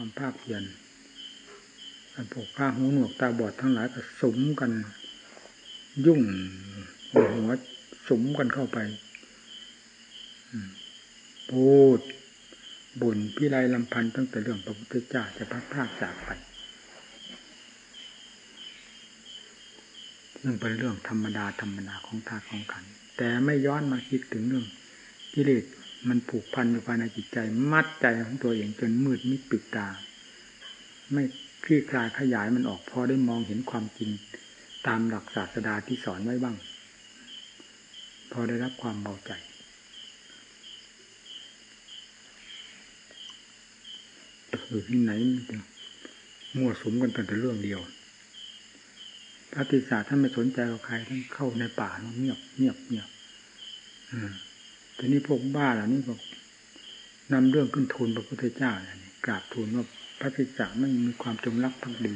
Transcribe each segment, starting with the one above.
ความภาคเพียรพวกข้าหูหนวกตาบอดทั้งหลายก็สมกัน ยุ่งหัวสมกันเข้าไปพูดบุญพิไรลำพันธ์ตั้งแต่เรื่องพระพุทธเจ้าจะพัดพากจากไปเรื่องเป็นเรื่องธรรมดาธรรมดาของธาตุของขันแต่ไม่ย้อนมาคิดถึงเรื่องกิเลส มันผูกพันอยู่ภายในจิตใจ มัดใจของตัวเองจนมืดมิดปิดตา ไม่คลี่คลายขยายมันออกพอได้มองเห็นความจริง ตามหลักศาสดาที่สอนไว้บ้าง พอได้รับความเบาใจ อยู่ที่ไหนมั่วสุมกันแต่เรื่องเดียวพระติสาท่านไม่สนใจกับใครท่านเข้าในป่าเงียบเงียบเงียบ ทีนี้พวกบ้าเหล่านี้ก็นำเรื่องขึ้นทูลพระพุทธเจ้าเนี่ยกราบทูลว่าพระติสาไม่มีความจงรักภักดี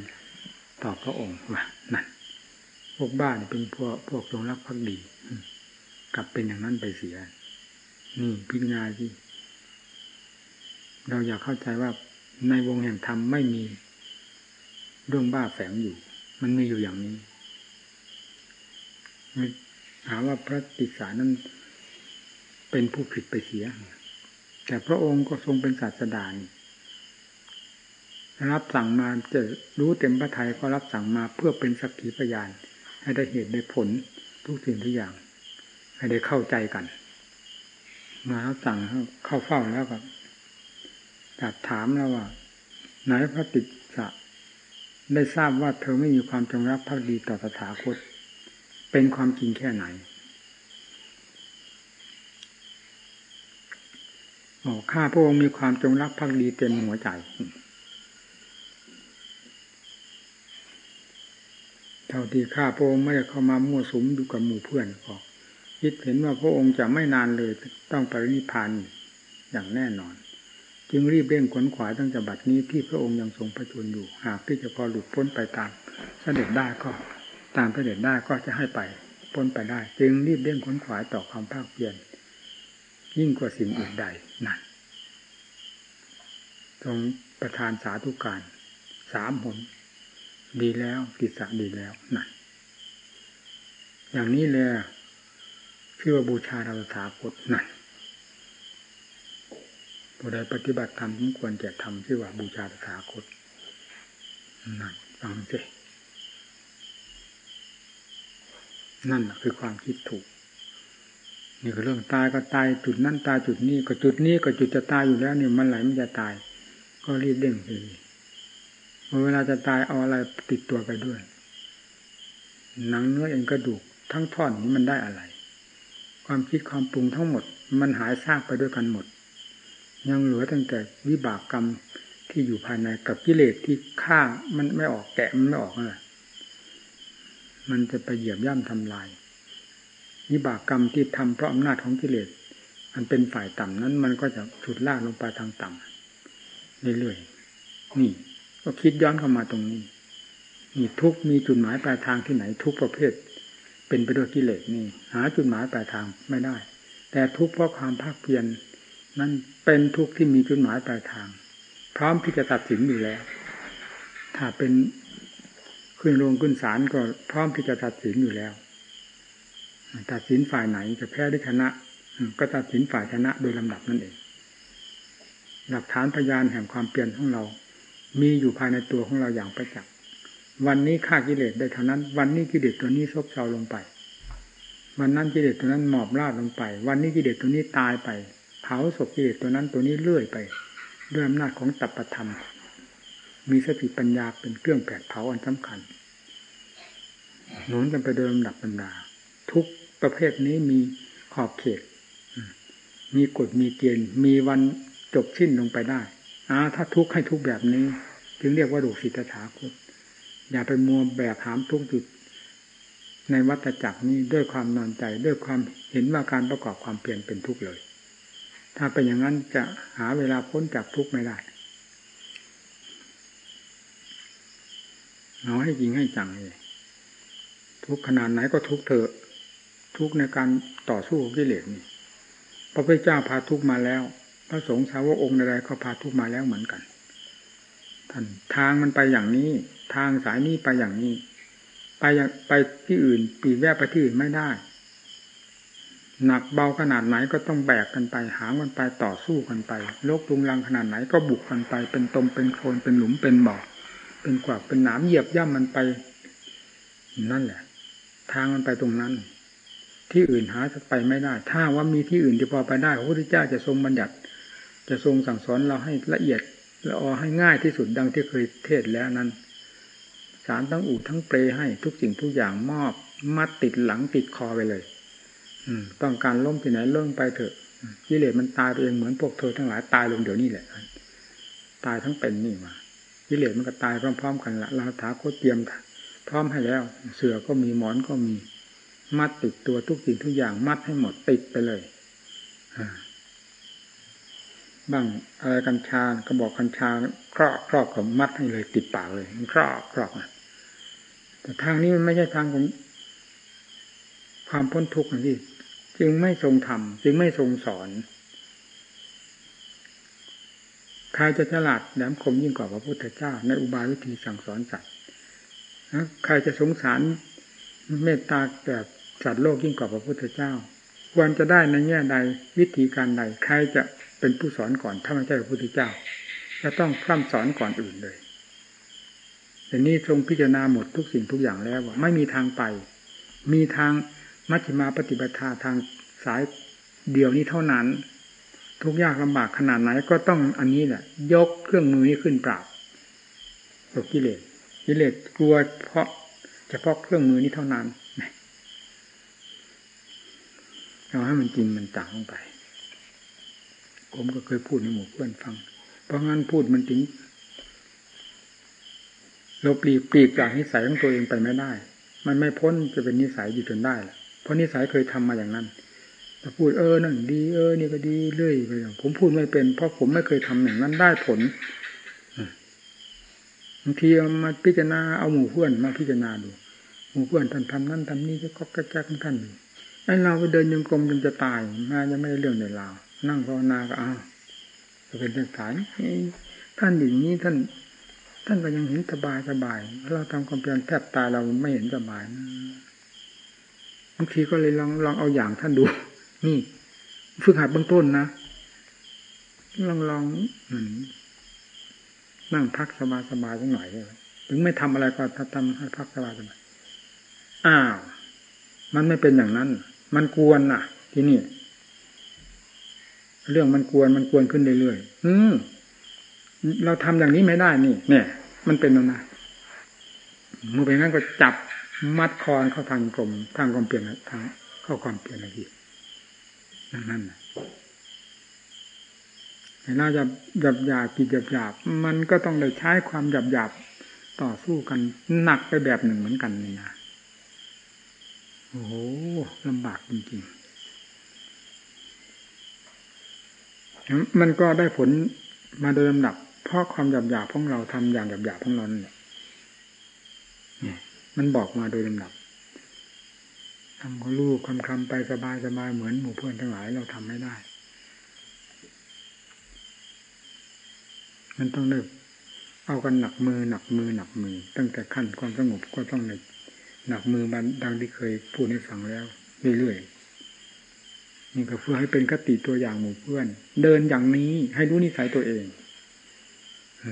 ต่อพระองค์ว่านั่นพวกบ้าเนี่เป็นพวกพวกจงรักภักดีกลับเป็นอย่างนั้นไปเสีย นี่พิจารณาที่เราอยากเข้าใจว่าในวงแห่งธรรมไม่มีเรื่องบ้าแฝงอยู่ มันมีอยู่อย่างนี้ถาว่าพระติสานั้น เป็นผู้ผิดไปเสีย แต่พระองค์ก็ทรงเป็นศาสดานี่รับสั่งมาจะรู้เต็มพระทัยก็รับสั่งมาเพื่อเป็นสักขีพยาน ให้ได้เหตุได้ผลทุกสิ่งทุกอย่าง ให้ได้เข้าใจกัน มารับสั่งเข้าเฝ้าแล้วก็ตัดถามแล้วว่าไหนพระติสะได้ทราบว่าเธอไม่มีความจงรักภักดีต่อสถาคต เป็นความจริงแค่ไหนบอก ข้าพระองค์มีความจงรักภักดีเต็มหัวใจเท่าที่ข้าพระองค์ไม่ได้เข้ามามั่วสุมอยู่กับหมู่เพื่อนก็คิดเห็นว่าพระองค์จะไม่นานเลยต้องปรินิพานอย่างแน่นอน จึงรีบเร่งขวนขวายตั้งแต่บัดนี้ที่พระองค์ยังทรงประชวรอยู่ หากที่จะพอหลุดพ้นไปตามเสด็จได้ก็ตามเสด็จได้ก็จะให้ไปพ้นไปได้ จึงรีบเร่งขวนขวายต่อความภาคเพียรยิ่งกว่าสิ่งอื่นใด นั่นทรงประทานสาธุการสามหนดีแล้วกิจสะดีแล้วนั่นอย่างนี้เลยชื่อว่าบูชาเราถาคตนั่นผู้ใดปฏิบัติธรรมสมควรจะทำชื่อว่าบูชาตถาคตนั่นฟังสินั่นคือความคิดถูก นี่คือเรื่องตายก็ตายจุดนั้นตายจุดนี้ก็จุดนี้ก็จุดจะตายอยู่แล้วนี่มันไหลมันจะตาย ก็รีบเร่งเลยเวลาจะตายเอาอะไรติดตัวไปด้วย หนังเนื้อเอ็นกระดูกทั้งท่อนนี้มันได้อะไร ความคิดความปรุงทั้งหมด มันหายซากไปด้วยกันหมด ยังเหลือตั้งแต่วิบากกรรมที่อยู่ภายในกับกิเลสที่ฆ่ามันไม่ออกแกะมันไม่ออกเลยมันจะไปเหยียบย่ำทำลาย วิบากกรรมที่ทำเพราะอำนาจของกิเลสมันเป็นฝ่ายต่ำนั้น มันก็จะฉุดลากลงไปทางต่ำเรื่อยๆนี่ ก็คิดย้อนเข้ามาตรงนี้นี่ทุกมีจุดหมายปลายทางที่ไหนทุกประเภท เป็นไปด้วยกิเลสนี่ หาจุดหมายปลายทางไม่ได้ แต่ทุกเพราะความภาคเพียรนั่นเป็นทุกข์ที่มีจุดหมายปลายทาง พร้อมที่จะตัดสินอยู่แล้ว ถ้าเป็นขึ้นโรงขึ้นศาลก็พร้อมที่จะตัดสินอยู่แล้ว ตัดสินฝ่ายไหนจะแพ้หรือชนะ ก็ตัดสินฝ่ายชนะโดยลำดับนั่นเอง หลักฐานพยานแห่งความเปลี่ยนของเรา มีอยู่ภายในตัวของเราอย่างประจักษ์วันนี้ฆ่ากิเลสได้เท่านั้น วันนี้กิเลสตัวนี้ซบเซาลงไป วันนั้นกิเลสตัวนั้นหมอบราดลงไป วันนี้กิเลสตัวนี้ตายไป เผาศพกิเลสตัวนั้นตัวนี้เลื่อยไป ด้วยอำนาจของตัปธรรม มีสติปัญญาเป็นเครื่องแผดเผาอันสำคัญหนุนกันไปโดยลำดับรรดาทุก ประเภทนี้มีขอบเขต มีกฎมีเกณฑ์มีวันจบสิ้นลงไปได้อาถ้าทุกข์ให้ทุกแบบนี้จึงเรียกว่าดูสิทธาคตอย่าไปมัวแบบหามทุกจุดในวัฏจักรนี้ด้วยความนอนใจด้วยความเห็นว่าการประกอบความเปลี่ยนเป็นทุกข์เลย ถ้าเป็นอย่างนั้นจะหาเวลาพ้นจากทุกข์ไม่ได้เอาให้จริงให้จังเลยทุกขนาดไหนก็ทุกเถอะ ทุกในการต่อสู้กิเลสนี่พระพุทธเจ้าพาทุกมาแล้ว พระสงฆ์สาวกองค์ใดๆก็พาทุกมาแล้วเหมือนกันท่านทางมันไปอย่างนี้ ทางสายนี้ไปอย่างนี้ ไปอย่างไปที่อื่น ปีแวะไปที่อื่นไม่ได้ หนักเบาขนาดไหนก็ต้องแบกกันไป หางกันไปต่อสู้กันไปโลกลุงลังขนาดไหนก็บุกกันไป เป็นตมเป็นโคลนเป็นหลุมเป็นบ่อเป็นกวากเป็นหนามเหยียบย่ำมันไป นั่นแหละ ทางมันไปตรงนั้น ที่อื่นหาไปไม่ได้ ถ้าว่ามีที่อื่นที่พอไปได้พระพุทธเจ้าจะทรงบัญญัติ จะทรงสั่งสอนเราให้ละเอียดละออให้ง่ายที่สุดดังที่เคยเทศแล้วนั้นสารทั้งอู่ทั้งเปรให้ทุกสิ่งทุกอย่างมอบมัดติดหลังติดคอไปเลย อืม ต้องการล้มที่ไหนล้มไปเถอะกิเลสมันตายไปเองเหมือนพวกเธอทั้งหลายตายลงเดี๋ยวนี้แหละ ตายทั้งเป็นนี่มากิเลสมันก็ตายพร้อม ๆ กันละเราถาโคตเตรียมพร้อมให้แล้ว เสือก็มีหมอนก็มี มัดติดตัวทุกสิ่งทุกอย่างมัดให้หมดติดไปเลยบ้างอะไรกัญชากระบอกกัญชาครอบครอบกับมัดให้เลยติดปากเลยครอบครอบแต่ทางนี้มันไม่ใช่ทางของความพ้นทุกข์นะพี่จึงไม่ทรงทำจึงไม่ทรงสอนใครจะฉลาดแหลมคมยิ่งกว่าพระพุทธเจ้า ในอุบายวิธีสั่งสอนสัตว์ใครจะสงสารเมตตาแบบ สัตว์โลกยิ่งกว่าพระพุทธเจ้า ควรจะได้ในแง่ใดวิธีการใดใครจะเป็นผู้สอนก่อนถ้าไม่ใช่พระพุทธเจ้าจะต้องพร่ำสอนก่อนอื่นเลยแต่นี้ทรงพิจารณาหมดทุกสิ่งทุกอย่างแล้วว่าไม่มีทางไป มีทางมัชฌิมาปฏิบัติทางสายเดียวนี้เท่านั้น ทุกยากลำบากขนาดไหนก็ต้องอันนี้แหละ ยกเครื่องมือนี้ขึ้นปราบตกกิเลสกิเลสกลัวเพราะเฉพาะเครื่องมือนี้เท่านั้น เอาให้มันจริงมันจังลงไป ผมก็เคยพูดในหมู่เพื่อนฟัง เพราะงั้นพูดมันถึงลบหลีกปลีกจากนิสัยของตัวเองไปไม่ได้ มันไม่พ้นจะเป็นนิสัยอยู่จนได้เพราะนิสัยเคยทำมาอย่างนั้นแต่พูดเออนั่นดีเออนี่ก็ดีเรื่อยไปผมพูดไม่เป็น เพราะผมไม่เคยทำอย่างนั้นได้ผลบางทีเอามาพิจารณาเอาหมู่เพื่อนมาพิจารณาดู หมู่เพื่อนท่านทำนั่นทำนี่ก็ก็แก้ของท่านดู ไอ้เราไปเดินยังกรมจนจะตายมาจะไม่ได้เรื่องในเรานั่งภาวนาก็อ้าวจะเป็นเรื่องสายท่านอย่างนี้ท่าน ท่านก็ยังเห็นสบายสบายเราทำความเพียรแทบตายเราไม่เห็นสบายบางทีก็เลยลองลองเอาอย่างท่านดู นี่ฝึกหัดเบื้องต้นนะลองลองนั่งพักสบายสบายสักหน่อยเลยถึงไม่ทำอะไรก็ทำให้พักสบายสบายอ้าวมันไม่เป็นอย่างนั้น มันกวนน่ะ ที่นี่ เรื่องมันกวนมันกวนขึ้นเรื่อยๆอืมเราทำอย่างนี้ไม่ได้นี่ เนี่ย มันเป็นแล้วนะมือเป็นงั้นก็จับมัดคอนเข้าทางกลมทางกลมเปลี่ยนทางเข้าความเปลี่ยนอะไรทีนั่นเวลาจะหยาบหยาบกิจหยาบหยาบมันก็ต้องได้ใช้ความหยาบหยาบต่อสู้กันหนักไปแบบหนึ่งเหมือนกันนี่นะ โอ้โหลำบากจริงๆ มันก็ได้ผลมาโดยลำดับ เพราะความหยาบหยาของเราทำอย่างหยาบหยาของเราเนี่ยมันบอกมาโดยลำดับทำก็ลูกคำคำไปสบายสบายเหมือนหมู่เพื่อนทั้งหลายเราทำไม่ได้ มันต้องเลิกเอากันหนักมือหนักมือหนักมือ ตั้งแต่ขั้นความสงบก็ต้องใน หนักมือมันดังที่เคยพูดให้ฟังแล้วเรื่อยๆนี่ก็เพื่อให้เป็นคติตัวอย่างหมู่เพื่อน เดินอย่างนี้ให้รู้นิสัยตัวเองอ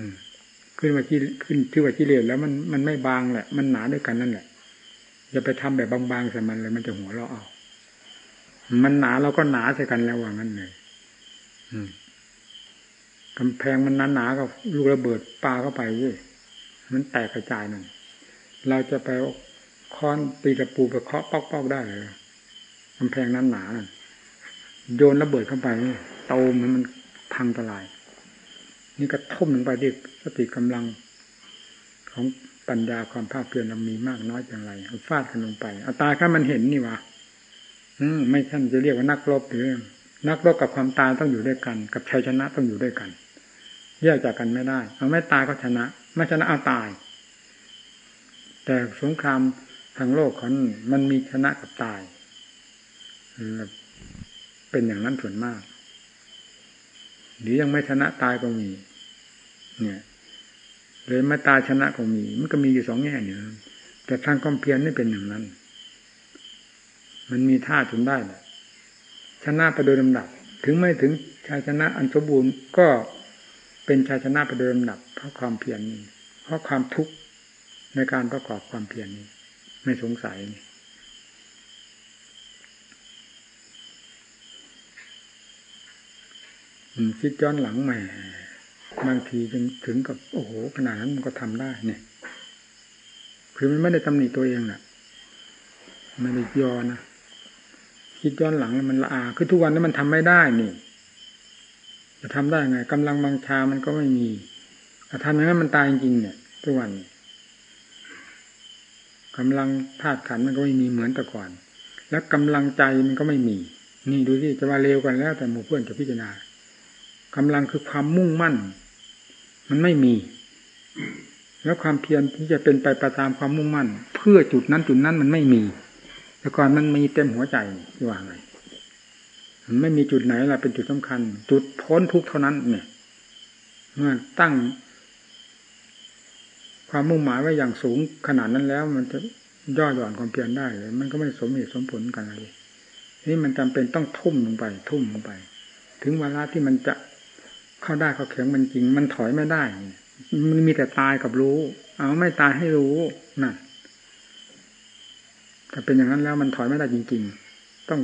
ขึ้นมาที่ขึ้นชื่อว่ากิเลสแล้วมันมันไม่บางแหละ มันหนาด้วยกันนั่นแหละอย่าไปทำแบบบางๆใส่มันเลย มันจะหัวเราเอามันหนาเราก็หนาใส่กันแล้วว่างั้นเลยกำแพงมันหนาๆก็ลูกระเบิดปลาเข้าไปเว้ยมันแตกกระจายนั่นเราจะไป ค้อนตีตะปูไปเคาะปอกๆได้เลยกำแพงนั้นหนาโยนระเบิดเข้าไปโตมันมันพังทลาย นี่ก็ทุ่มลงไปดิสติกำลังของปัญญาความภาคเพียรเรามีมากน้อยอย่างไรเอาฟาดกันลงไปเอาตายก็มันเห็นนี่วะอืมไม่ท่านจะเรียกว่านักรบหรือนักรบกับความตายต้องอยู่ด้วยกัน กับชัยชนะต้องอยู่ด้วยกันแยกจากกันไม่ได้เอาไม่ตายก็ชนะ ไม่ชนะเอาตาย แต่สงคราม ทางโลกเขามันมีชนะกับตาย เป็นอย่างนั้นส่วนมาก หรือยังไม่ชนะตายก็มี เนี่ยเลยมาตายชนะก็มี มันก็มีอยู่สองแง่เนี่ยแต่ทางความเพียรไม่เป็นอย่างนั้น มันมีท่าจนได้แหละชนะไปโดยลำดับ ถึงไม่ถึงชายชนะอันสมบูรณ์ก็เป็นชายชนะไปโดยลำดับ เพราะความเพียรนี้ เพราะความทุกข์ในการประกอบความเพียรนี้ ไม่สงสัยนี่คิดย้อนหลังใหม่บางทีจึงถึงกับโอ้โหขนาดนั้นมันก็ทำได้ เนี่ย คือมันไม่ได้ตำหนิตัวเองน่ะไม่ได้ยอนะคิดย้อนหลังมันละอา คือทุกวันนี้มันทำไม่ได้นี่จะทำได้ไงกำลังบางชามันก็ไม่มีถ้าทำอย่างนั้นมันตายจริงเนี่ย ทุกวัน กำลังธาตุขันมันก็ไม่มีเหมือนแต่ก่อน แล้วกำลังใจมันก็ไม่มี นี่ดูที่จะว่าเร็วกันแล้ว แต่หมู่เพื่อนจะพิจารณากำลังคือความมุ่งมั่น มันไม่มี แล้วความเพียรที่จะเป็นไปประตามความมุ่งมั่น เพื่อจุดนั้นจุดนั้นมันไม่มีแต่ก่อนมันมีเต็มหัวใจที่ว่าไงมันไม่มีจุดไหนล่ะเป็นจุดสำคัญ จุดพ้นทุกเท่านั้น เนี่ยเมื่อตั้ง ความมุ่งหมายไว้อย่างสูงขนาดนั้นแล้ว มันจะย่อหย่อนความเพียรได้เลย มันก็ไม่สมเหตุสมผลกันเลยนี่มันจำเป็นต้องทุ่มลงไป ทุ่มลงไป ถึงเวลาที่มันจะเข้าได้เข้าแข็งมันจริง มันถอยไม่ได้ มันมีแต่ตายกับรู้ เอาไม่ตายให้รู้นั่นถ้าเป็นอย่างนั้นแล้วมันถอยไม่ได้จริง ๆ ต้อง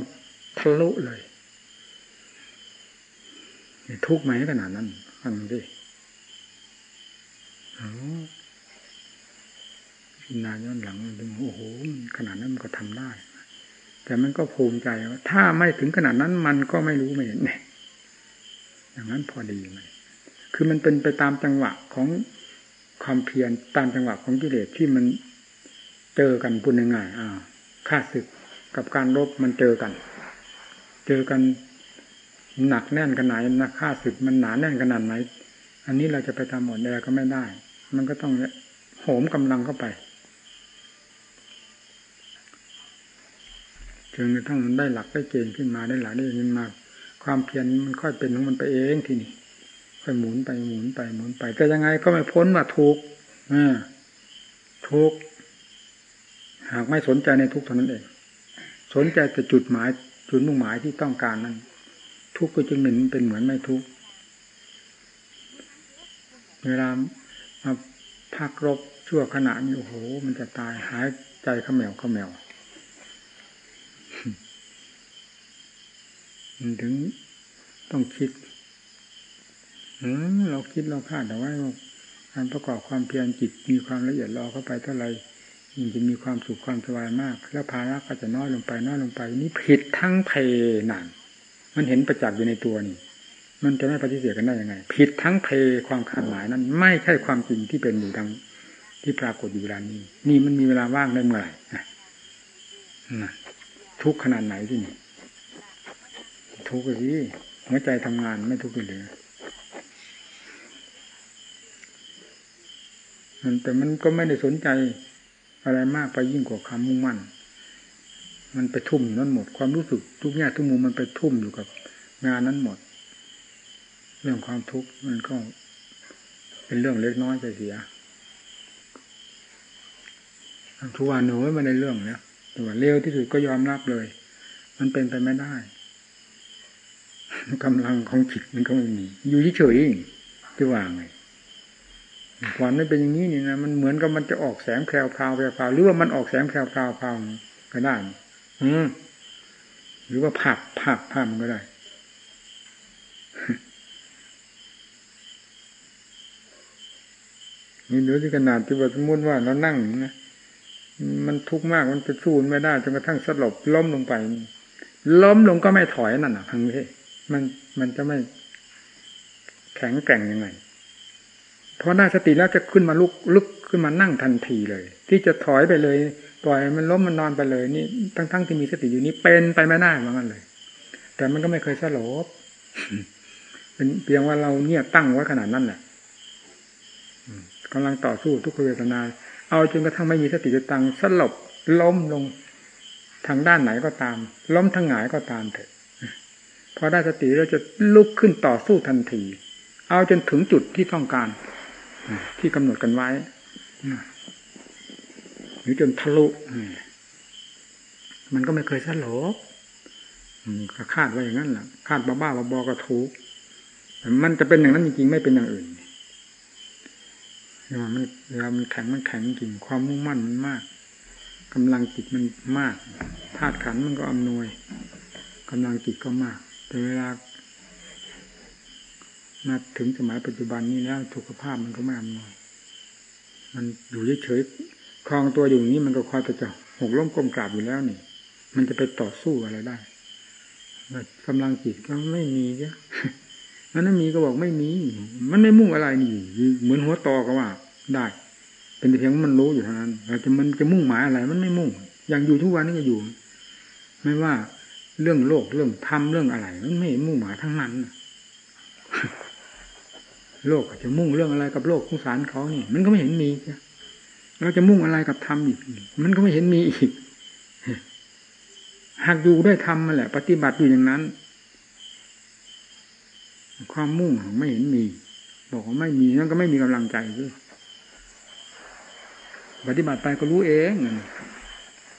ทะลุเลยทุกข์ไหมขนาดนั้นฟังดิอ๋อ พินาย้อนหลังดึงโอ้โหขนาดนั้นมันก็ทำได้ แต่มันก็ภูมิใจว่าถ้าไม่ถึงขนาดนั้นมันก็ไม่รู้ไม่เห็นเนี่ยอย่างนั้นพอดีไหมคือมันเป็นไปตามจังหวะของความเพียรตามจังหวะของกิเลสที่มันเจอกันพูดง่ายๆอ่าค่าศึกกับการรบมันเจอกัน เจอกันหนักแน่นขนาดไหนนะค่าศึกมันหนาแน่นขนาดไหน อันนี้เราจะไปทำหมดแดก็ไม่ได้ มันก็ต้องโหมกำลังเข้าไป จนกระทั่งมันได้หลักได้เกณฑ์ขึ้นมาได้หลักได้เงินมา ความเพียรมันค่อยเป็นของมันไปเองทีนี้ค่อยหมุนไปหมุนไปหมุนไป แต่ยังไงก็ไม่พ้นว่าทุกอ่าทุกข์หากไม่สนใจในทุกข์เท่านั้นเอง สนใจแต่จุดหมาย จุดมุ่งหมายที่ต้องการนั้น ทุกข์ก็จึงเหม็นเป็นเหมือนไม่ทุกข์เวลามาพักรบชั่วขณะนี้โอ้โห มันจะตายหายใจขมแมวขมแมว ถึงต้องคิดเราคิดเราคาดเอาไว้ว่าการประกอบความเพียรจิตมีความละเอียดรอเข้าไปเท่าไรยิ่งจะมีความสุขความสบายมาก แล้วภาระก็จะน้อยลงไปน้อยลงไป นี่ผิดทั้งเพหนังมันเห็นประจักษ์อยู่ในตัวนี่ มันจะไม่ปฏิเสธกันได้ยังไง ผิดทั้งเพความคาดหมายนั้น ไม่ใช่ความจริงที่เป็นอยู่ทางที่ปรากฏอยู่เวลานี้ นี่มันมีเวลาว่างได้เมื่อไหร่ทุกขนาดไหนที่นี่ ทุกข์สิหัวใจทำงานไม่ทุกข์เลยมันแต่มันก็ไม่ได้สนใจอะไรมากไปยิ่งกว่าคำมุ่งมั่น มันไปทุ่มนั่นหมด ความรู้สึกทุกแง่ทุกมุมมันไปทุ่มอยู่กับงานนั้นหมด เรื่องความทุกข์มันก็เป็นเรื่องเล็กน้อยไปเสียทุกวันหนูไม่ในเรื่องเนี่ยแต่ว่าเร็วที่สุดก็ยอมรับเลย มันเป็นไปไม่ได้ กำลังของจิตมันก็ไม่มี อยู่เฉยๆจะว่าไงความไม่เป็นอย่างนี้นี่นะมันเหมือนกับมันจะออกแสงแพรวพราวแพรวพราวหรือว่ามันออกแสงแพรวพราวพราวก็ได้ อืมหรือว่าผักผักผักมันก็ได้นี่ดูที่ขนาดที่ว่าสมมติว่าเรานั่งนะมันทุกข์มากมันจะสู้ไม่ได้จนกระทั่งสลบล้มลงไปล้มลงก็ไม่ถอยนั่นน่ะพังเพ มันมันจะไม่แข็งแกร่งยังไงพอได้สติแล้วจะขึ้นมาลุกลุกขึ้นมานั่งทันทีเลย ที่จะถอยไปเลยปล่อยมันล้มมันนอนไปเลยนี่ทั้งทั้งที่มีสติอยู่นี้เป็นไปไม่ได้เหมือนกันเลย แต่มันก็ไม่เคยสลบเป็นเพียงว่าเราเนี่ยตั้งไว้ขนาดนั้นแหละกำลังต่อสู้ทุกเวทนา เอาจนกระทั่งไม่มีสติจะตังสลบล้มลงทางด้านไหนก็ตาม ล้มทางหงายก็ตามเถอะ พอได้สติเราจะลุกขึ้นต่อสู้ทันที เอาจนถึงจุดที่ต้องการที่กำหนดกันไว้หรือจนทะลุมันก็ไม่เคยสลบก็คาดไว้อย่างนั้นแหละคาดบ้าๆบอๆก็ถูกมันจะเป็นอย่างนั้นจริงๆไม่เป็นอย่างอื่นเนี่ยมันเวลามันแข็งมันแข็งจริงความมุ่งมั่นมันมากกำลังจิตมันมากธาตุขันมันก็อำนวยกำลังจิตก็มาก เวลามาถึงสมัยปัจจุบันนี้แล้วสุขภาพมันก็ไม่อำนวยมันอยู่เฉยๆคลองตัวอยู่นี้มันก็คอยไปจะหกล้มกลมกราบอยู่แล้วนี่ มันจะไปต่อสู้อะไรได้กำลังจิตก็ไม่มีเนี่ยมันไม่มีก็บอกไม่มี มันไม่มุ่งอะไรนี่ เหมือนหัวตอก็ว่า ได้ เป็นเพียงมันรู้อยู่เท่านั้นเราจะมันจะมุ่งหมายอะไร มันไม่มุ่ง อย่างอยู่ทุกวันนี้ก็อยู่ ไม่ว่า เรื่องโลกเรื่องธรรมเรื่องอะไรมันไม่มุ่งหมายทั้งนั้นโลกจะมุ่งเรื่องอะไรกับโลกสงสารเขานี่ มันก็ไม่เห็นมีเราจะมุ่งอะไรกับธรรมอีก มันก็ไม่เห็นมีอีกหากอยู่ด้วยธรรมมาแหละ ปฏิบัติอยู่อย่างนั้น ความมุ่งไม่เห็นมี บอกว่าไม่มีนั่นก็ไม่มีกำลังใจด้วยปฏิบัติไปก็รู้เอง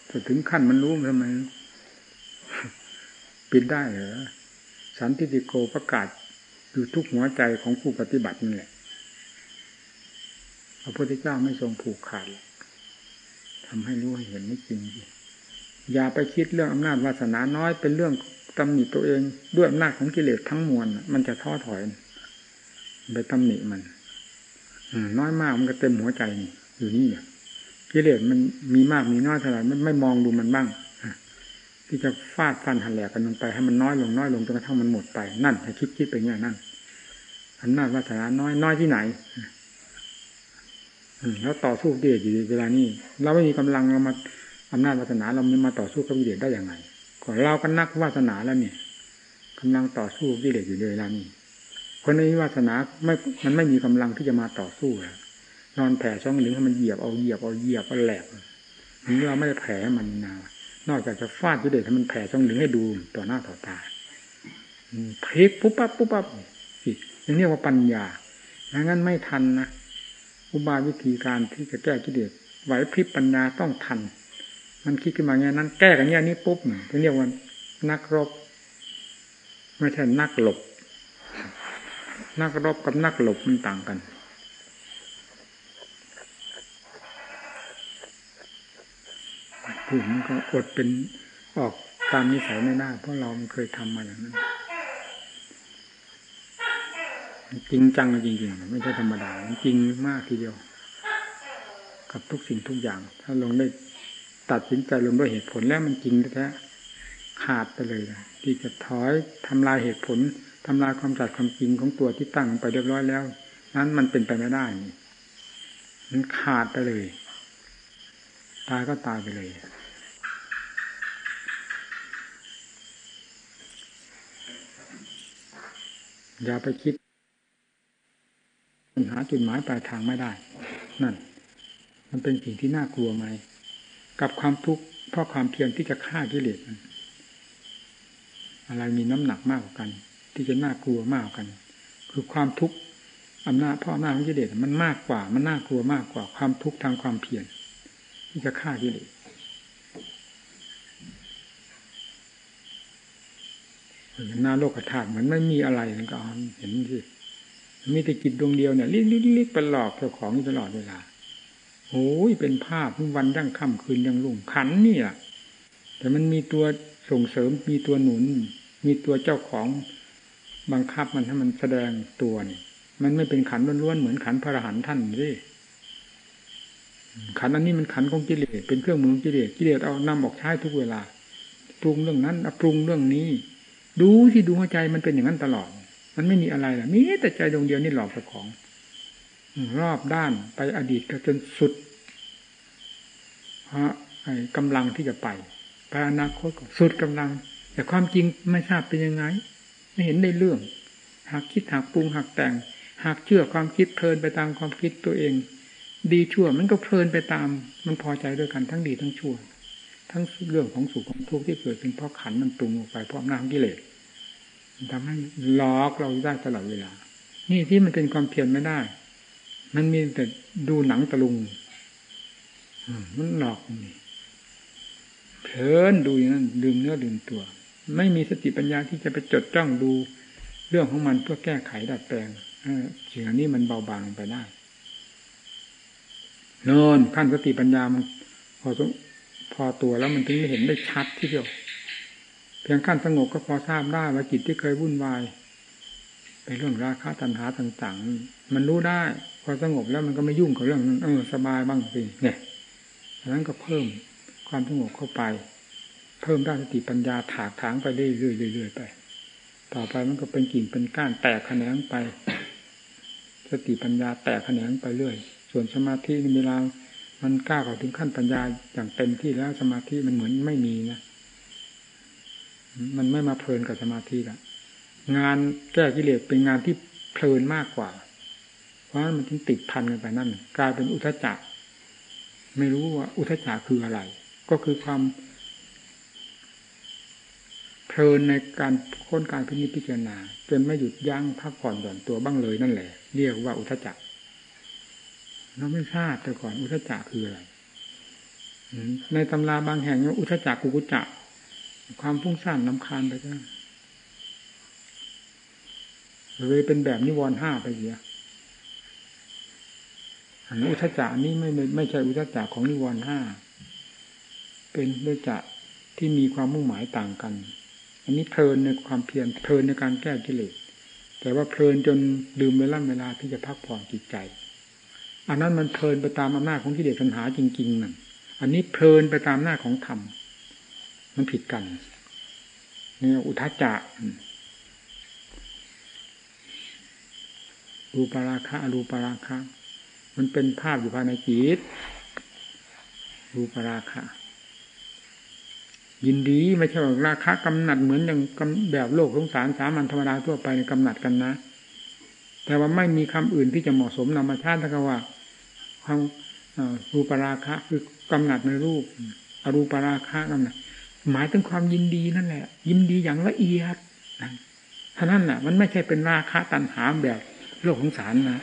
ถ้าถึงขั้นมันรู้ทำไม ปิดได้เหรอสันติโกประกาศอยู่ทุกหัวใจของผู้ปฏิบัตินี่แหละพระพุทธเจ้าไม่ทรงผูกขาดทำให้รู้ให้เห็นไม่จริงอย่าไปคิดเรื่องอำนาจวาสนาน้อยเป็นเรื่องตำหนิตัวเอง ด้วยอำนาจของกิเลสทั้งมวลมันจะท้อถอยไปตำหนิมันน้อยมากมันก็เต็มหัวใจนี่อยู่นี่กิเลสมันมีมากมีน้อยเท่าไหร่ไม่มองดูมันบ้าง ที่จะฟาดฟันหันแหลกกันลงไปให้มันน้อยลงน้อยลงจนกระทั่งมันหมดไปนั่นให้คิดคิดไปเงี้ยนั่นอำนาจวาสนาน้อยน้อยที่ไหนแล้วต่อสู้กิเลสอยู่เวลานี้เราไม่มีกำลังเรามาอำนาจวาสนาเราไม่มาต่อสู้กับกิเลสได้อย่างไงก็เราก็นักวาสนาแล้วเนี่ยกำลังต่อสู้กิเลสอยู่เลยแล้วนี่คนในวาสนาไม่มันไม่มีกำลังที่จะมาต่อสู้แล้วนอนแผ่ช่องหนึ่งให้มันเหยียบเอาเหยียบเอาเหยียบเอาแหลกนี่เราไม่ได้แผ่มันนา นอกจากจะฟาดกิเลสให้มันแผ่ช่องหนึ่งให้ดูต่อหน้าต่อตาพลิกปุ๊บปั๊บปุ๊บปั๊บสิอย่างนี้ว่าปัญญาไม่งั้นไม่ทันนะอุบายวิธีการที่จะแก้กิเลสไหวพริบปัญญาต้องทัน มันคิดขึ้นมาเงี้ยนั้น แก้กันเงี้ยนี้ปุ๊บจะเรียกว่านักรบ ไม่ใช่นักหลบ นักรบกับนักหลบมันต่างกัน ผู้มันก็อดเป็นออกตามนิสัยไม่ได้เพราะเราเคยทำมาอย่างนั้นจริงจังจริงๆไม่ใช่ธรรมดาจริงมากทีเดียว กับทุกสิ่งทุกอย่าง ถ้าลงได้ตัดสินใจลงด้วยเหตุผลแล้วมันจริงแท้ขาดไปเลยนะที่จะถอยทำลายเหตุผลทำลายความจัดความจริงของตัวที่ตั้งไปเรียบร้อยแล้ว นั้นมันเป็นไปไม่ได้มันขาดไปเลย ตายก็ตายไปเลย อย่าไปคิดหาจุดหมายปลายทางไม่ได้ นั่น มันเป็นสิ่งที่น่ากลัวไหม กับความทุกข์เพราะความเพียรที่จะฆ่ากิเลสอะไรมีน้ำหนักมากกว่ากัน ที่จะน่ากลัวมากกว่ากัน คือความทุกข์อำนาจพ่ออำนาจของกิเลสมันมากกว่า มันน่ากลัวมากกว่าความทุกข์ทางความเพียรที่จะฆ่ากิเลส หน้าโลกธาตุเหมือนไม่มีอะไรก็เห็นที่มีแต่จิตดวงเดียวเนี่ยลิลิลิไปหลอกเจ้าของตลอดเวลาโอ้ยเป็นภาพวันยั่งค่ำคืนยังลุ่งขันนี่แหละแต่มันมีตัวส่งเสริมมีตัวหนุน มีตัวเจ้าของบังคับมันให้มันแสดงตัวนี่มันไม่เป็นขันล้วนๆเหมือนขันพระอรหันต์ท่านสิขันอันนี้มันขันของกิเลสเป็นเครื่องมือกิเลสกิเลสเอานำออกใช้ทุกเวลา ปรุงเรื่องนั้นปรุงเรื่องนี้ ดูที่ดูหัวใจมันเป็นอย่างนั้นตลอด มันไม่มีอะไรล่ะมีแต่ใจดวงเดียวนี่หลอกเจ้าของรอบด้านไปอดีตจนสุดเพราะกำลังที่จะไปไปอนาคตก็สุดกำลัง แต่ความจริงไม่ทราบเป็นยังไง ไม่เห็นในเรื่อง หากคิดหากปรุงหากแต่ง หากเชื่อความคิดเพลินไปตามความคิดตัวเอง ดีชั่วมันก็เพลินไปตาม มันพอใจด้วยกันทั้งดีทั้งชั่ว ทั้งเรื่องของสุขของทุกข์ที่เกิดขึ้นเพราะขันมันปรุงออกไปเพราะน้ำกิเลส ทำให้ล้อกเราได้ตลอดเวลา นี่ที่มันเป็นความเพียรไม่ได้ มันมีแต่ดูหนังตะลุงมันหลอกนี่เพลินดูอย่างนั้นลืมเนื้อลืมตัว ไม่มีสติปัญญาที่จะไปจดจ้องดูเรื่องของมันเพื่อแก้ไขดัดแปลงสิ่งนี้มันเบาบางไปได้นอนขั้นสติปัญญามันพอพอตัวแล้วมันถึงเห็นได้ชัดที่เดียว เพียงขั้นสงบก็พอทราบได้ว่าจิตที่เคยวุ่นวายไปเรื่องราคะตัณหาต่าง ๆ มันรู้ได้พอสงบแล้วมันก็ไม่ยุ่งกับเรื่องนั้นเออสบายบ้างสิเนี่ยดังนั้นก็เพิ่มความสงบเข้าไป เพิ่มด้านสติปัญญาถากถางไปเรื่อยๆเรื่อยๆไป ต่อไปมันก็เป็นกิ่งเป็นก้านแตกแขนงไป สติปัญญาแตกแขนงไปเรื่อย ส่วนสมาธิเวลามันกล้าเข้าถึงขั้นปัญญาอย่างเต็มที่แล้วสมาธิมันเหมือนไม่มีนะ มันไม่มาเพลินกับสมาธิละงานแก้กิเลสเป็นงานที่เพลินมากกว่า เพราะมันถึงติดพันกันไปนั่นกลายเป็นอุทจักไม่รู้ว่าอุทจักคืออะไร ก็คือความเพลินในการค้นการพิจิตพิจารณาจนไม่หยุดยั้งพักผ่อนหย่อนตัวบ้างเลยนั่นแหละ เรียกว่าอุทจักเราไม่ทราบแต่ก่อนอุทจักคืออะไรในตำราบางแห่งว่าอุทจักกุกุจัก ความพุ่งสร้างลำคาญไปจ้าเลยเป็นแบบนิวรณ์ห้าไปเสียอันอุทจักนี้ไม่ไม่ไม่ใช่อุทจักของนิวรณ์ห้าเป็นอุทจักที่มีความมุ่งหมายต่างกัน อันนี้เพลินในความเพียรเพลินในการแก้กิเลสแต่ว่าเพลินจนลืมเวลาเวลาที่จะพักผ่อนจิตใจ อันนั้นมันเพลินไปตามอำนาจของกิเลสปัญหาจริงๆนั่นอันนี้เพลินไปตามหน้าของธรรม มันผิดกันเนี่ยอุทจจะรูปราคะอรูปราคะมันเป็นภาพอยู่ภายในจิตรูปราคะยินดีไม่ใช่ว่าราคะกำหนัดเหมือนอย่างแบบโลกสงสารสามัญธรรมดาทั่วไปกำหนัดกันนะ แต่ว่าไม่มีคำอื่นที่จะเหมาะสมนำมาชาติถ้าว่าความรูปราคะคือกำหนัดในรูป อรูปราคะนั่นแหละ หมายถึงความยินดีนั่นแหละ ยินดีอย่างละเอียดเท่านั้นน่ะมันไม่ใช่เป็นราคะตัณหาแบบโลกของสารนะ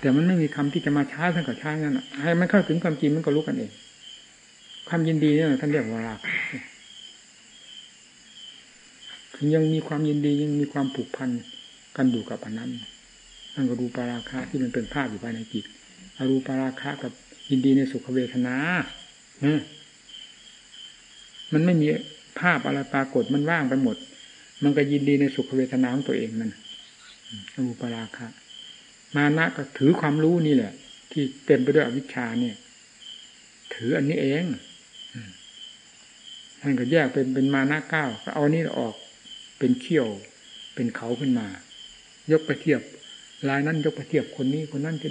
แต่มันไม่มีคำที่จะมาช้าท่านก็ช้านั่นให้มันเข้าถึงความจริงมันก็รู้กันเอง ความยินดีนี่ท่านเรียกว่าราคะยังมีความยินดียังมีความผูกพันกันอยู่กับอันนั้นนั่นก็ดูปาราคะที่มันเป็นภาพอยู่ภายในจิตอรูปราคะกับยินดีในสุขเวทนา มันไม่มีภาพอะไรปรากฏมันว่างไปหมด มันก็ยินดีในสุขเวทนาของตัวเองนั่นอรูปราคะ มานะก็ถือความรู้นี่แหละ ที่เต็มไปด้วยอวิชชาเนี่ย ถืออันนี้เองท่านก็แยกเป็นเป็นมานะเก้าก็เอานี่ออกเป็นเขี้ยว เป็นเขาขึ้นมา ยกไปเทียบลายนั้นยกไปเทียบคนนี้คนนั้นจะ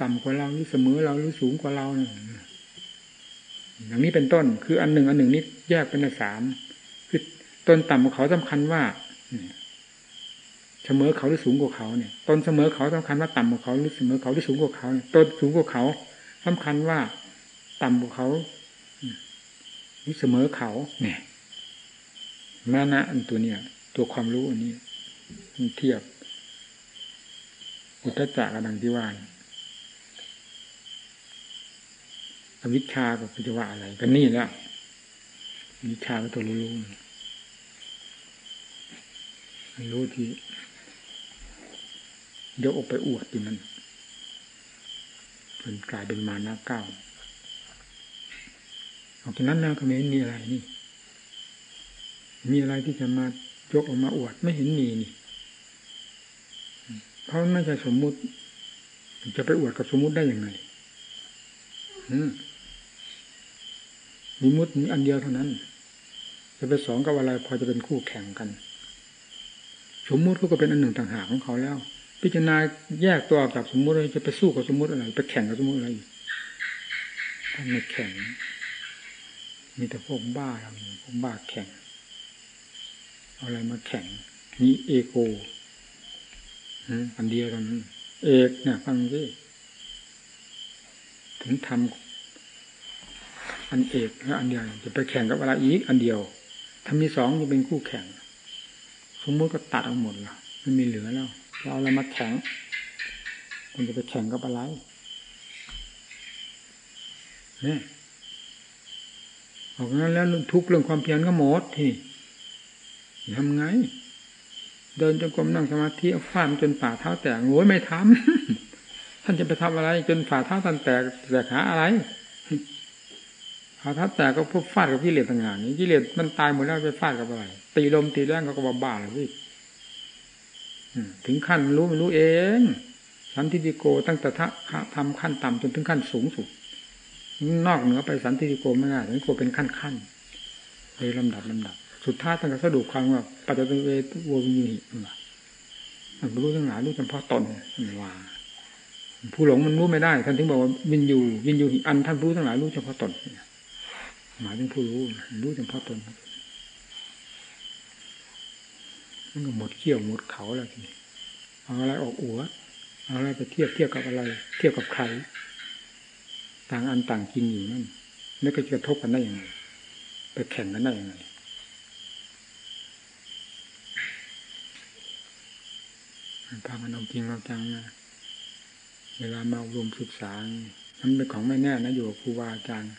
ต่ำกว่าเราหรือเสมอเราหรือสูงกว่าเรา อย่างนี้เป็นต้น คืออันหนึ่งอันหนึ่งนี้แยกเป็นสามคือต้นต่ำกว่าเขาสำคัญว่าเสมอเขาหรือสูงกว่าเขาเนี่ยต้นเสมอเขาสำคัญว่าต่ำกว่าเขาหรือเสมอเขาหรือสูงกว่าเขาต้นสูงกว่าเขาสำคัญว่าต่ำกว่าเขาหรือเสมอเขา เนี่ยมานะอันตัวเนี้ยตัวความรู้อันนี้เทียบอุตจักรดังที่ว่าอ วิชากับปัจจุบันอะไรกันนี่แหละวิชาก็ตัวรู้รู้ที่เดี๋ยวออกไปอวดอยู่นั้นเป็นกลายเป็นมานาเก้าออกจากนั้นแล้วก็ไม่มีอะไรนี่ มีอะไรที่จะมายกออกมาอวดไม่เห็นมีนี่ เพราะไม่ใช่สมมุติ จะไปอวดกับสมมุติได้ยังไง อืม มีมุดมีอันเดียวเท่านั้น จะไปสองกับอะไรพอจะเป็นคู่แข่งกันสมมุติก็เป็นอันหนึ่งต่างหากของเขาแล้ว พิจารณาแยกตัวออกจากสมมุติจะไปสู้กับสมมุติอะไรไปแข่งกับสมมุติอะไรท่านไม่แข่ง มีแต่พวกบ้าทำพวกบ้าแข่งเอาอะไรมาแข่งนี่เอโกอันเดียวกันเอกเนี่ยฟังสิถึงทำ อันเอกและอันเดียวจะไปแข่งกับอะไรอีกอันเดียวถ้ามีสองจะเป็นคู่แข่ง สมมติก็ตัดเอาหมดละไม่มีเหลือแล้วเราเอะไรมาแข่งคุณจะไปแข่งกับอะไรเนี่ยออกงั้นแล้วทุกเรื่องความเพียรก็หมดที่ทำไง เดินจงกรมนั่งสมาธิเอาฟาดจนฝ่าเท้าแตกโอ้ยไม่ทำท่านจะไปทำอะไร จนฝ่าเท้าท่านแตกแตกหาอะไร ฝ่าเท้าแตกก็พวกฟาดกับกิเลสต่างๆนี้กิเลสมันตายหมดแล้วไปฟาดกับอะไรตีลมตีแรงก็กบ้าเลยพี่ถึงขั้นรู้ไม่รู้เองสันติโกตั้งแต่ทำขั้นต่ำจนถึงขั้นสูงสุด นอกเหนือไปสันติโกไม่ได้สันติโกเป็นขั้นขั้นเลยลำดับลำดับ สุดท้ายตั้งแต่สะดุความว่าปัจจุบันเวทววิญญามันรู้ทั้งหลายรู้เฉพาะตนว่าผู้หลงมันรู้ไม่ได้ท่านถึงบอกว่าวินยูวินยูอันท่านรู้ทั้งหลายรู้เฉพาะตน หมายถึงผู้รู้รู้เฉพาะตนมันก็หมดเขี้ยวหมดเขาแล้วทีเอาอะไรออกอัวเอาอะไรไปเทียบเทียบกับอะไร เทียบกับใคร ต่างอันต่างจริงอยู่นั่นนี่ก็จะกระทบกันได้ยังไงไปแข่งกันได้ยังไงพามันเอาจริงเอาจังนะเวลามารวมศึกษา มันเป็นของไม่แน่นะอยู่กับครูบาอาจารย์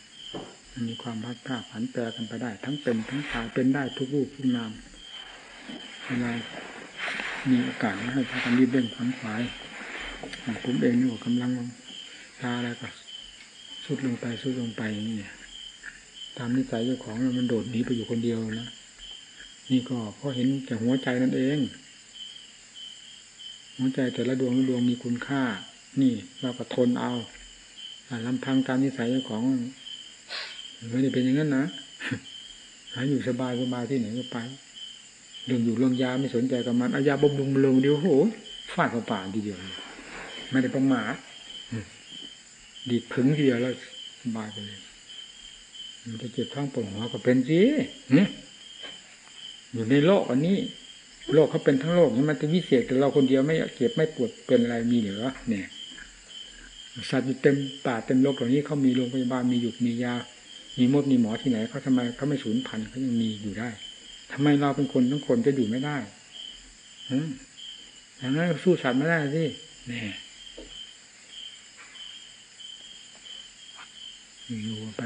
มีความพัดผ้าผันแปรกันไปได้ ทั้งเป็นทั้งตายเป็นได้ทุกรูปทุกนามเวลามีโอกาสให้พากันรีบเร่งขวนขวายผมเองนี่กำลังชาอะไรก็สุดลงไปสุดลงไปนี่ตามนิสัยเจ้าของมันโดดหนีไปอยู่คนเดียวนะนี่ก็เพราะเห็นแต่หัวใจนั่นเอง หัวใจแต่ละดวงละดวงมีคุณค่า นี่เราก็ทนเอาลำพังตามนิสัยเจ้าของ ไม่ได้เป็นอย่างนั้นนะหาอยู่สบายสบายที่ไหนก็ไปเรื่องอยู่เรื่องยาไม่สนใจกับมันอายาบำรุงลงเดียวโหฟาดป่าทีเดียวไม่ได้ประมาทดีดผึ่งทีเดียวแล้วสบายไปเลยมันจะเจ็บท้องปวดหัวก็เป็นสิอยู่ในโลกอันนี้ โลกเขาเป็นทั้งโลกมันจะวิเศษแต่เราคนเดียวไม่เจ็บไม่ปวดเป็นอะไรมีเหรือเนี่ยสัตว์เต็มป่าเต็มโลกเหล่านี้เขามีโรงพยาบาลมีหยุดมียา มีมดมีหมอที่ไหนเขาทำไมเขาไม่สูญพันธุ์เขายังมีอยู่ได้ทำไมเราเป็นคนทั้งคนจะอยู่ไม่ได้อืมอย่างนั้นสู้สัตว์ไม่ได้สิเนี่ยอยู่ไป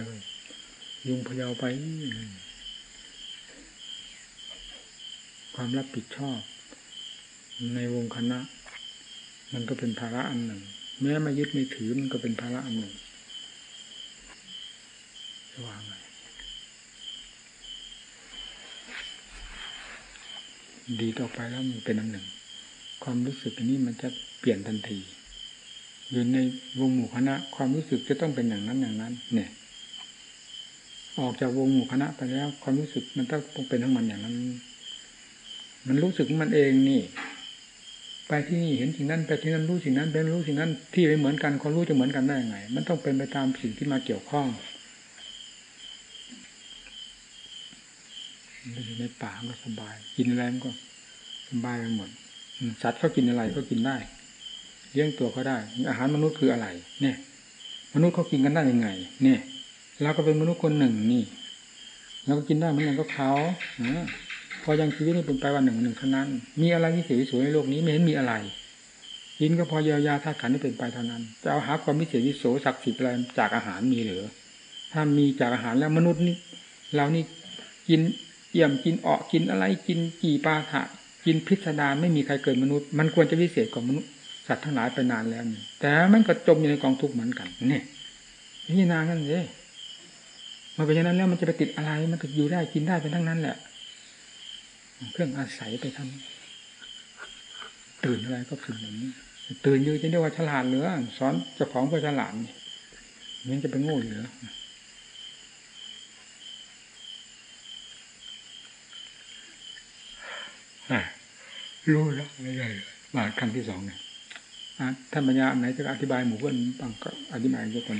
ยุงพยาไปความรับผิดชอบ ในวงคณะ มันก็เป็นภาระอันหนึ่ง แม้มายึดไม่ถือมันก็เป็นภาระอันหนึ่ง วางไดีต่อไปแล้วมันเป็นอันหนึ่ง ความรู้สึกอันนี้มันจะเปลี่ยนทันทีอยู่ในวงหมู่คณะ ความรู้สึกจะต้องเป็นอย่างนั้นอย่างนั้น เนี่ย ออกจากวงหมู่คณะไปแล้ว ความรู้สึกมันต้องเป็นทั้งมันอย่างนั้น มันรู้สึกมันเองนี่ ไปที่นี่เห็นสิ่งนั้นไปที่นั้นรู้สิ่งนั้นเป็นรู้สิ่งนั้นที่ไม่เหมือนกันความรู้จะเหมือนกันได้ยังไง มันต้องเป็นไปตามสิ่งที่มาเกี่ยวข้อง อยู่ในป่าก็สบาย กินอะไรมันก็สบายไปหมดสัตว์เขากินอะไรก็กินได้ เลี้ยงตัวเขาได้ อาหารมนุษย์คืออะไร เนี่ย มนุษย์เขากินกันได้ยังไง เนี่ยเราก็เป็นมนุษย์คนหนึ่งนี่เราก็กินได้เหมือนกันก็เขาพอยังชีวิตนี่เป็นไปวันหนึ่งหนึ่งเท่านั้น มีอะไรที่เสียสวยในโลกนี้ไม่เห็นมีอะไรกินก็พอเยียวยาธาตุขันนี่เป็นไปเท่านั้นจะเอาหาความมิเศษวิโสศักดิ์สิทธิ์อะไรจากอาหารมีหรือถ้ามีจากอาหารแล้วมนุษย์นี่เรานี่กิน เยี่ยมกินเาะกินอะไรกินกี่ปาถะกินพิสดารไม่มีใครเกิดมนุษย์ มันควรจะวิเศษกว่ามนุษย์สัตว์ทั้งหลายไปนานแล้วนี่แต่มันก็จมอยู่ในกองทุกข์เหมือนกันนี่นี่นากันเลยมาเป็นอย่างนั้นแล้วมันจะไปติดอะไร มันก็อยู่ได้กินได้เป็นทั้งนั้นแหละ เครื่องอาศัยไปทำตื่นอะไรก็สิ่งอย่างนี้ ตื่นอยู่จะเรียกว่าฉลาดเหลือสอนเจ้าของเพื่อฉลาดนี่มันจะเป็นโง่เหลือ รู้แล้วไม่ใช่มาครั้งที่สองเนี่ยท่านปัญญาอันไหนจะอธิบายหมู่เพื่อนบางก็อธิบายทุกคน